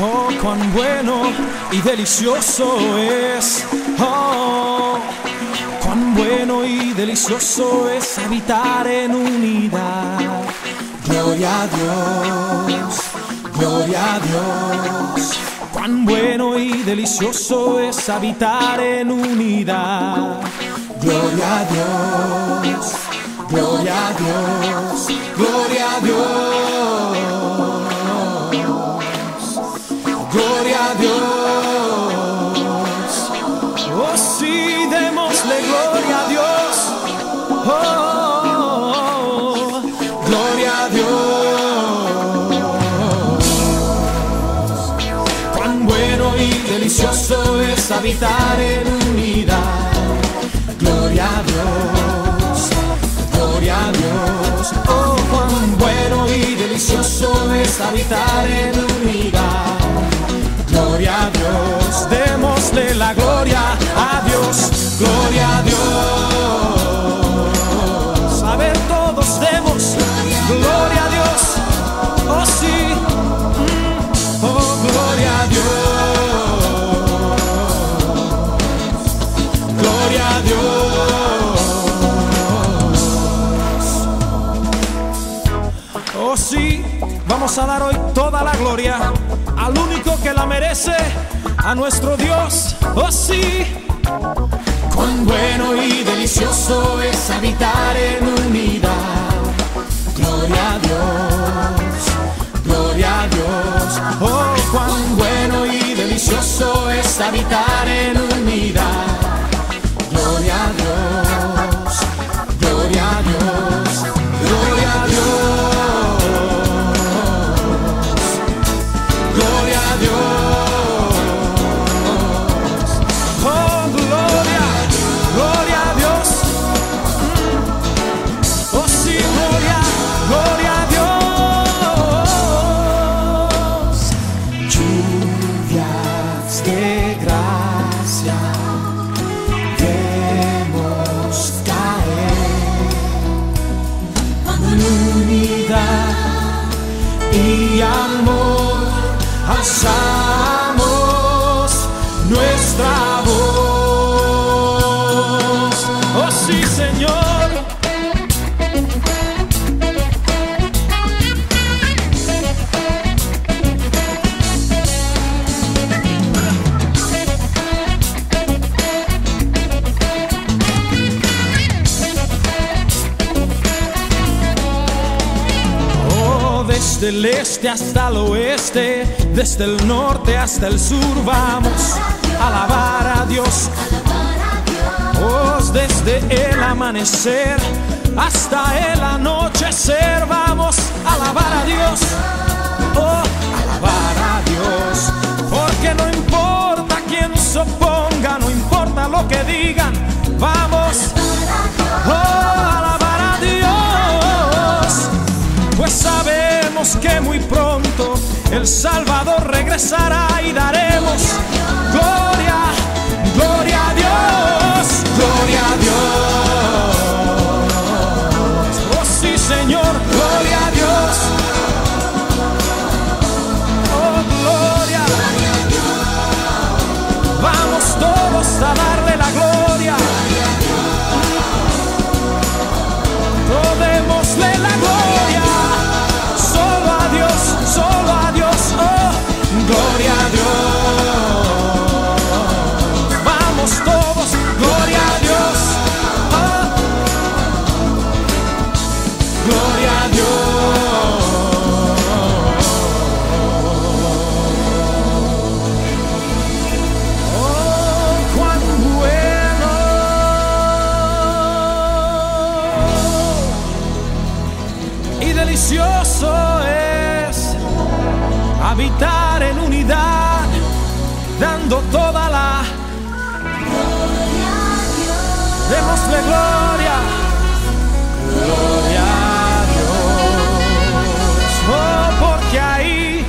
Oh, cuán bueno y delicioso es. Oh, cuán bueno y delicioso es habitar en unidad. Gloria a Dios, gloria a Dios. Cuán bueno y delicioso es habitar en unidad. Gloria a Dios, gloria a Dios, gloria a Dios. Es habitar en unidad. Gloria a Dios. Gloria a Dios. Oh, cuán bueno y delicioso es habitar en gloria a Dios, gloria a Dios. A ver, todos demos gloria a Dios, oh sí, mm, oh gloria a Dios, gloria a Dios. Oh sí, vamos a dar hoy toda la gloria al único que la merece, a nuestro Dios, oh sí. Cuán bueno y delicioso es habitar en unidad. Gloria a Dios, gloria a Dios. Oh, cuán bueno y delicioso es habitar en unidad. Alzamos nuestra desde el este hasta el oeste, desde el norte hasta el sur, vamos a alabar a Dios. Oh, desde el amanecer hasta el anochecer, vamos a alabar a Dios. Oh, alabar a Dios, porque no importa quién se oponga, no importa lo que digan, vamos oh, Regresará y daremos en unidad, dando toda la démosle gloria, gloria a Dios, oh, porque ahí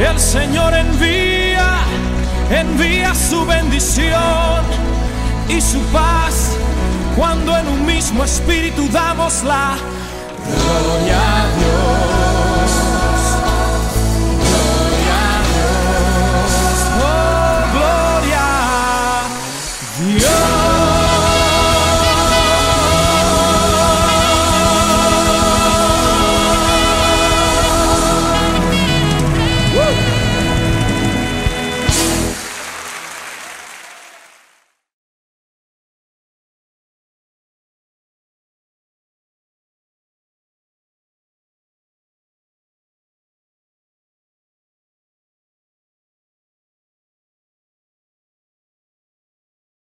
el Señor envía, envía su bendición y su paz. Cuando en un mismo espíritu damos la gloria a Dios.